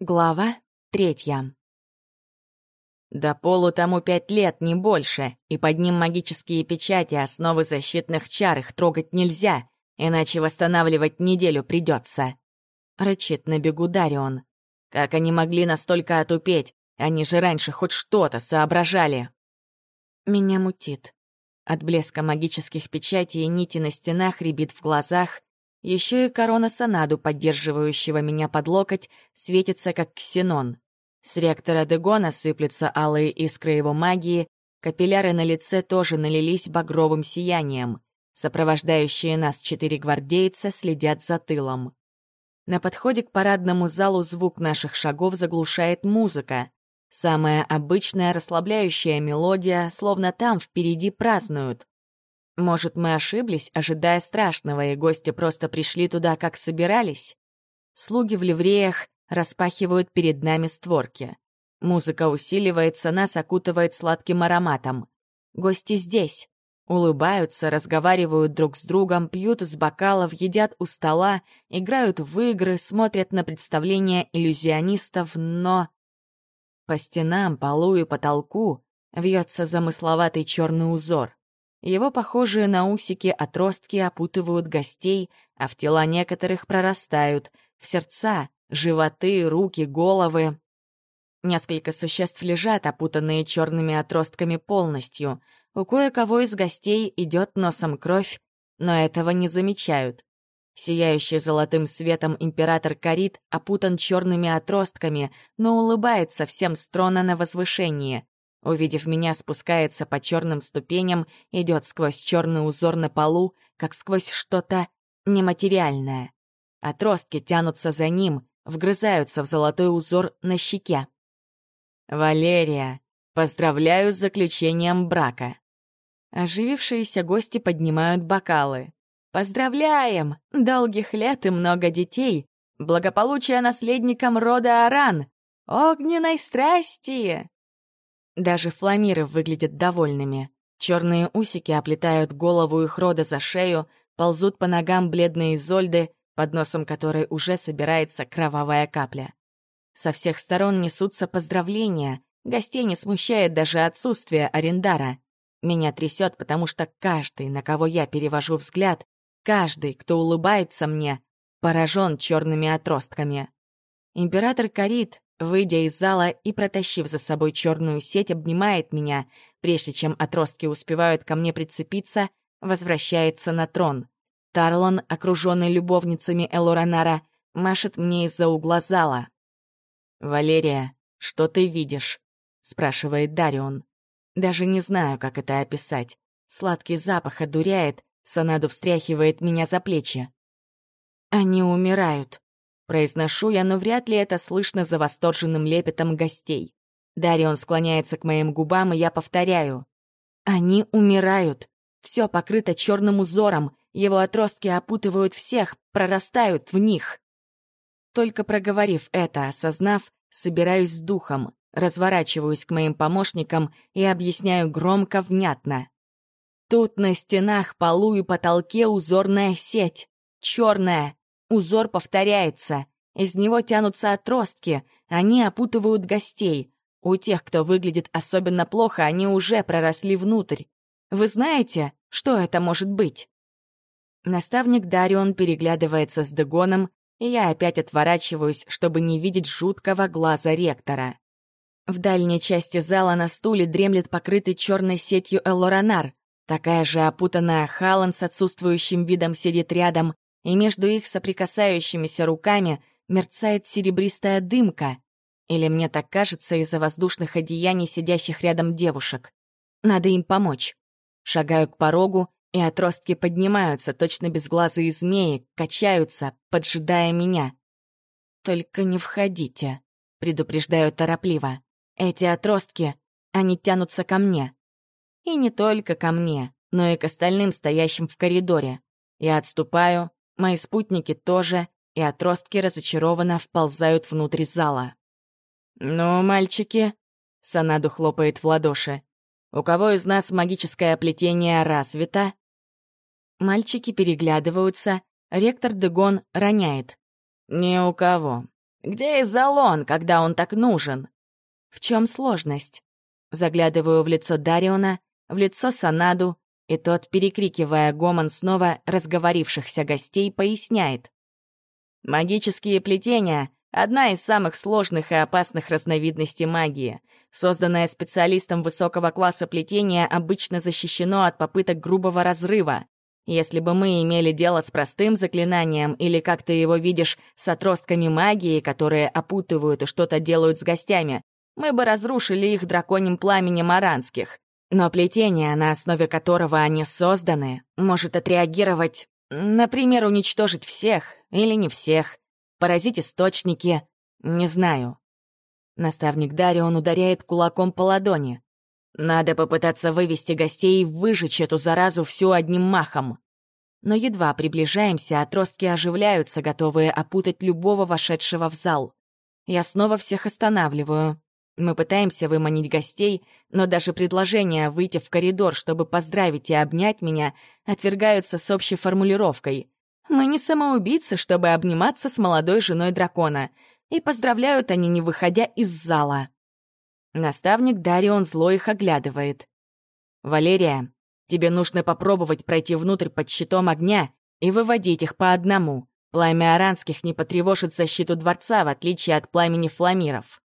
Глава третья. До полу тому пять лет, не больше, и под ним магические печати, основы защитных чар, их трогать нельзя, иначе восстанавливать неделю придется. Рычит на бегу Дарион. Как они могли настолько отупеть? Они же раньше хоть что-то соображали. Меня мутит. От блеска магических печатей и нити на стенах рябит в глазах, еще и корона Санаду, поддерживающего меня под локоть, светится как ксенон. С реактора Дегона сыплются алые искры его магии, капилляры на лице тоже налились багровым сиянием. Сопровождающие нас четыре гвардейца следят за тылом. На подходе к парадному залу звук наших шагов заглушает музыка. Самая обычная расслабляющая мелодия, словно там впереди празднуют. Может, мы ошиблись, ожидая страшного, и гости просто пришли туда, как собирались? Слуги в ливреях распахивают перед нами створки. Музыка усиливается, нас окутывает сладким ароматом. Гости здесь. Улыбаются, разговаривают друг с другом, пьют из бокалов, едят у стола, играют в игры, смотрят на представления иллюзионистов, но... По стенам, полу и потолку вьется замысловатый черный узор. Его похожие на усики отростки опутывают гостей, а в тела некоторых прорастают, в сердца, животы, руки, головы. Несколько существ лежат, опутанные черными отростками полностью. У кое-кого из гостей идет носом кровь, но этого не замечают. Сияющий золотым светом император Карит опутан черными отростками, но улыбается всем строна на возвышении. Увидев меня, спускается по черным ступеням, идет сквозь черный узор на полу, как сквозь что-то нематериальное. Отростки тянутся за ним, вгрызаются в золотой узор на щеке. «Валерия, поздравляю с заключением брака!» Оживившиеся гости поднимают бокалы. «Поздравляем! Долгих лет и много детей! Благополучия наследникам рода Аран! Огненной страсти!» Даже фламиры выглядят довольными. Черные усики оплетают голову их рода за шею, ползут по ногам бледные Изольды, под носом которой уже собирается кровавая капля. Со всех сторон несутся поздравления, гостей не смущает даже отсутствие арендара. Меня трясет, потому что каждый, на кого я перевожу взгляд, каждый, кто улыбается мне, поражен черными отростками. Император Карит, Выйдя из зала и протащив за собой черную сеть, обнимает меня, прежде чем отростки успевают ко мне прицепиться, возвращается на трон. Тарлон, окруженный любовницами Элоранара, машет мне из-за угла зала. «Валерия, что ты видишь?» — спрашивает Дарион. Даже не знаю, как это описать. Сладкий запах одуряет, Санаду встряхивает меня за плечи. «Они умирают», Произношу я, но вряд ли это слышно за восторженным лепетом гостей. Дарион склоняется к моим губам, и я повторяю. Они умирают. Все покрыто черным узором, его отростки опутывают всех, прорастают в них. Только проговорив это, осознав, собираюсь с духом, разворачиваюсь к моим помощникам и объясняю громко, внятно. Тут на стенах, полу и потолке узорная сеть. Черная, Узор повторяется. Из него тянутся отростки, они опутывают гостей. У тех, кто выглядит особенно плохо, они уже проросли внутрь. Вы знаете, что это может быть? Наставник Дарион переглядывается с Дегоном, и я опять отворачиваюсь, чтобы не видеть жуткого глаза ректора. В дальней части зала на стуле дремлет покрытый черной сетью Элоранар. Такая же опутанная Халан с отсутствующим видом сидит рядом, и между их соприкасающимися руками мерцает серебристая дымка. Или мне так кажется из-за воздушных одеяний сидящих рядом девушек. Надо им помочь. Шагаю к порогу, и отростки поднимаются, точно безглазые змеи, качаются, поджидая меня. «Только не входите», — предупреждаю торопливо. «Эти отростки, они тянутся ко мне. И не только ко мне, но и к остальным, стоящим в коридоре. Я отступаю, Мои спутники тоже, и отростки разочарованно вползают внутрь зала. «Ну, мальчики», — Санаду хлопает в ладоши, «у кого из нас магическое плетение развито?» Мальчики переглядываются, ректор Дегон роняет. «Ни у кого. Где Изолон, когда он так нужен? В чем сложность? Заглядываю в лицо Дариона, в лицо Санаду, и тот, перекрикивая гомон снова разговорившихся гостей, поясняет. Магические плетения — одна из самых сложных и опасных разновидностей магии. Созданное специалистом высокого класса плетение обычно защищено от попыток грубого разрыва. Если бы мы имели дело с простым заклинанием или, как ты его видишь, с отростками магии, которые опутывают и что-то делают с гостями, мы бы разрушили их драконьим пламенем аранских. Но плетение, на основе которого они созданы, может отреагировать, например, уничтожить всех или не всех, поразить источники, не знаю. Наставник Дарион ударяет кулаком по ладони. Надо попытаться вывести гостей и выжечь эту заразу всю одним махом. Но едва приближаемся, отростки оживляются, готовые опутать любого вошедшего в зал. Я снова всех останавливаю. Мы пытаемся выманить гостей, но даже предложения выйти в коридор, чтобы поздравить и обнять меня, отвергаются с общей формулировкой. Мы не самоубийцы, чтобы обниматься с молодой женой дракона, и поздравляют они, не выходя из зала. Наставник Дарион зло их оглядывает. «Валерия, тебе нужно попробовать пройти внутрь под щитом огня и выводить их по одному. Пламя аранских не потревожит защиту дворца, в отличие от пламени фламиров».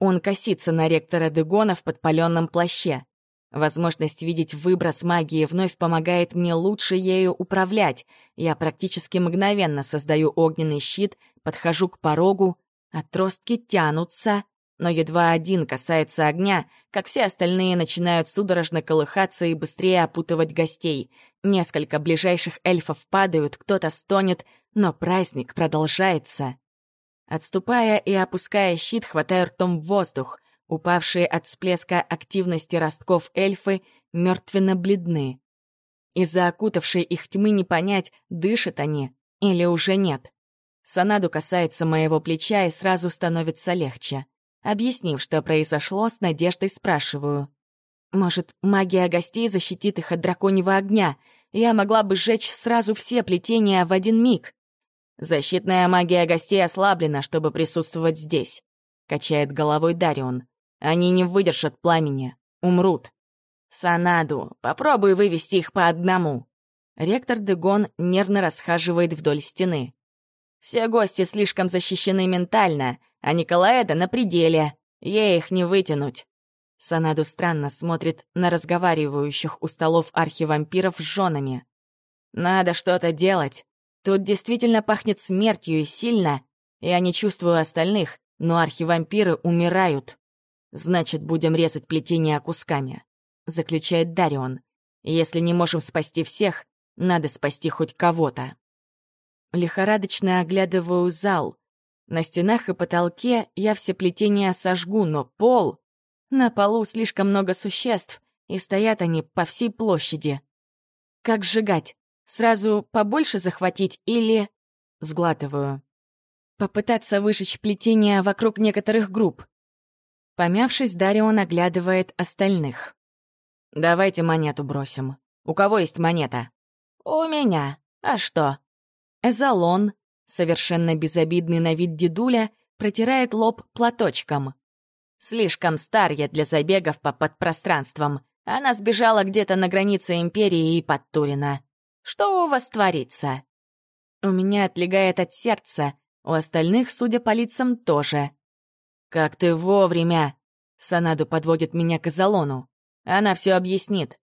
Он косится на ректора Дегона в подпаленном плаще. Возможность видеть выброс магии вновь помогает мне лучше ею управлять. Я практически мгновенно создаю огненный щит, подхожу к порогу, отростки тянутся, но едва один касается огня, как все остальные начинают судорожно колыхаться и быстрее опутывать гостей. Несколько ближайших эльфов падают, кто-то стонет, но праздник продолжается. Отступая и опуская щит, хватаю ртом в воздух. Упавшие от всплеска активности ростков эльфы мертвенно бледны. Из-за окутавшей их тьмы не понять, дышат они или уже нет. Санаду касается моего плеча и сразу становится легче. Объяснив, что произошло, с надеждой спрашиваю. «Может, магия гостей защитит их от драконьего огня? Я могла бы сжечь сразу все плетения в один миг». «Защитная магия гостей ослаблена, чтобы присутствовать здесь», — качает головой Дарион. «Они не выдержат пламени, умрут». «Санаду, попробуй вывести их по одному». Ректор Дегон нервно расхаживает вдоль стены. «Все гости слишком защищены ментально, а Николаэда на пределе. Ей их не вытянуть. Санаду странно смотрит на разговаривающих у столов архивампиров с женами. Надо что-то делать. Тут действительно пахнет смертью и сильно. Я не чувствую остальных, но архивампиры умирают. Значит, будем резать плетение кусками, заключает Дарион. Если не можем спасти всех, надо спасти хоть кого-то. Лихорадочно оглядываю зал. На стенах и потолке я все плетения сожгу, но пол... На полу слишком много существ, и стоят они по всей площади. Как сжигать? Сразу побольше захватить или... Сглатываю. Попытаться выжечь плетение вокруг некоторых групп. Помявшись, Дарион оглядывает остальных. «Давайте монету бросим. У кого есть монета?» «У меня. А что?» Эзолон, Совершенно безобидный на вид дедуля протирает лоб платочком. Слишком стар я для забегов по подпространствам. Она сбежала где-то на границе Империи и под Турина. Что у вас творится? У меня отлегает от сердца, у остальных, судя по лицам, тоже. «Как ты вовремя!» Санаду подводит меня к Эзолону. Она все объяснит.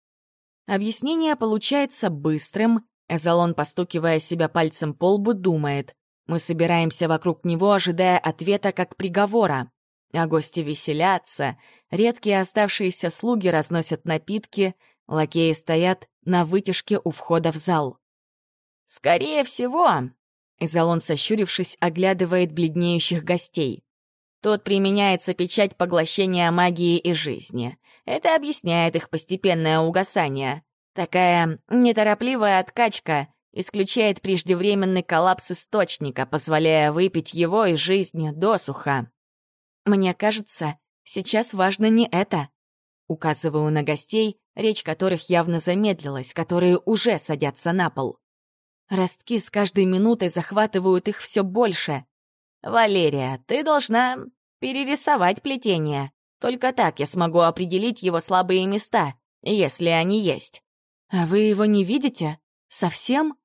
Объяснение получается быстрым, Эзолон, постукивая себя пальцем по лбу, думает. Мы собираемся вокруг него, ожидая ответа как приговора. А гости веселятся, редкие оставшиеся слуги разносят напитки, лакеи стоят на вытяжке у входа в зал. «Скорее всего», — Эзолон, сощурившись, оглядывает бледнеющих гостей. Тут применяется печать поглощения магии и жизни. Это объясняет их постепенное угасание. Такая неторопливая откачка исключает преждевременный коллапс источника, позволяя выпить его из жизни досуха. Мне кажется, сейчас важно не это. Указываю на гостей, речь которых явно замедлилась, которые уже садятся на пол. Ростки с каждой минутой захватывают их все больше. «Валерия, ты должна перерисовать плетение. Только так я смогу определить его слабые места, если они есть». «А вы его не видите? Совсем?»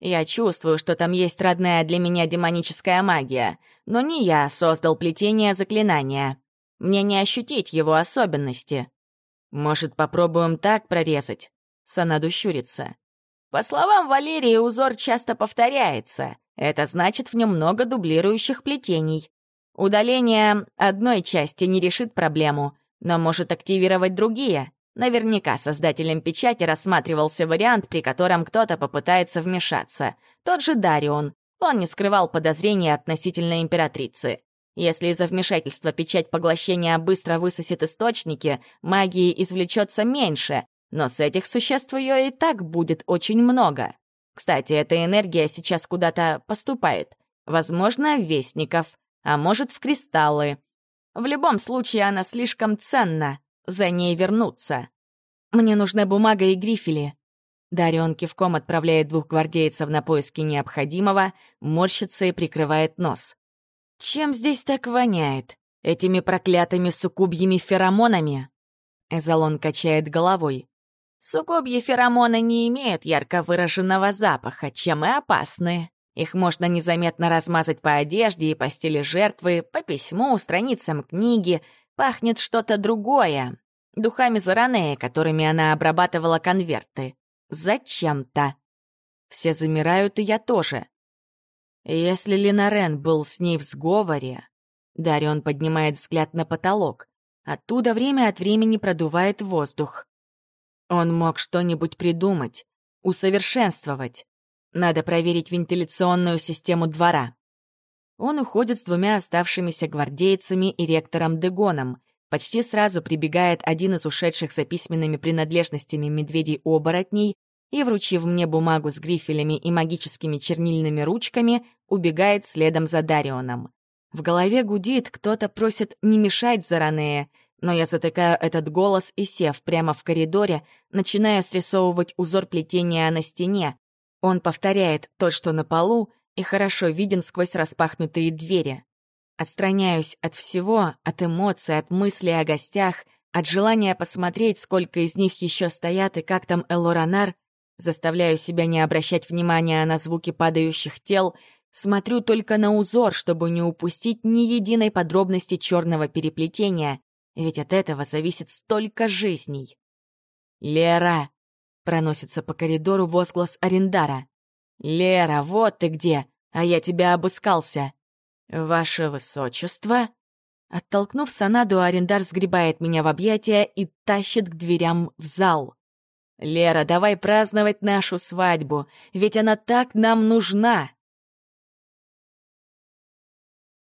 «Я чувствую, что там есть родная для меня демоническая магия, но не я создал плетение заклинания. Мне не ощутить его особенности. Может, попробуем так прорезать?» Санаду щурится. По словам Валерии, узор часто повторяется. Это значит, в нем много дублирующих плетений. Удаление одной части не решит проблему, но может активировать другие. Наверняка создателем печати рассматривался вариант, при котором кто-то попытается вмешаться. Тот же Дарион. Он не скрывал подозрений относительно императрицы. Если из-за вмешательства печать поглощения быстро высосет источники, магии извлечется меньше, но с этих существ ее и так будет очень много. Кстати, эта энергия сейчас куда-то поступает. Возможно, в вестников, а может, в кристаллы. В любом случае, она слишком ценна. За ней вернуться. Мне нужна бумага и грифели. Дарион кивком отправляет двух гвардейцев на поиски необходимого, морщится и прикрывает нос. Чем здесь так воняет? Этими проклятыми суккубьими феромонами? Эзолон качает головой. Суккубьи феромоны не имеют ярко выраженного запаха, чем и опасны. Их можно незаметно размазать по одежде и по стиле жертвы, по письму, страницам книги. Пахнет что-то другое. Духами Заранея, которыми она обрабатывала конверты. Зачем-то. Все замирают, и я тоже. Если Ленарен был с ней в сговоре... Дарион поднимает взгляд на потолок. Оттуда время от времени продувает воздух. Он мог что-нибудь придумать, усовершенствовать. Надо проверить вентиляционную систему двора. Он уходит с двумя оставшимися гвардейцами и ректором Дегоном. Почти сразу прибегает один из ушедших за письменными принадлежностями медведей-оборотней и, вручив мне бумагу с грифелями и магическими чернильными ручками, убегает следом за Дарионом. В голове гудит, кто-то просит не мешать Заранея, но я затыкаю этот голос и, сев прямо в коридоре, начинаю срисовывать узор плетения на стене. Он повторяет то, что на полу, и хорошо виден сквозь распахнутые двери. Отстраняюсь от всего, от эмоций, от мыслей о гостях, от желания посмотреть, сколько из них еще стоят и как там Элоранар, заставляю себя не обращать внимания на звуки падающих тел, смотрю только на узор, чтобы не упустить ни единой подробности черного переплетения, ведь от этого зависит столько жизней. «Лера!» — проносится по коридору возглас Арендара. «Лера, вот ты где! А я тебя обыскался!» «Ваше высочество!» Оттолкнув Санаду, Арендар сгребает меня в объятия и тащит к дверям в зал. «Лера, давай праздновать нашу свадьбу, ведь она так нам нужна!»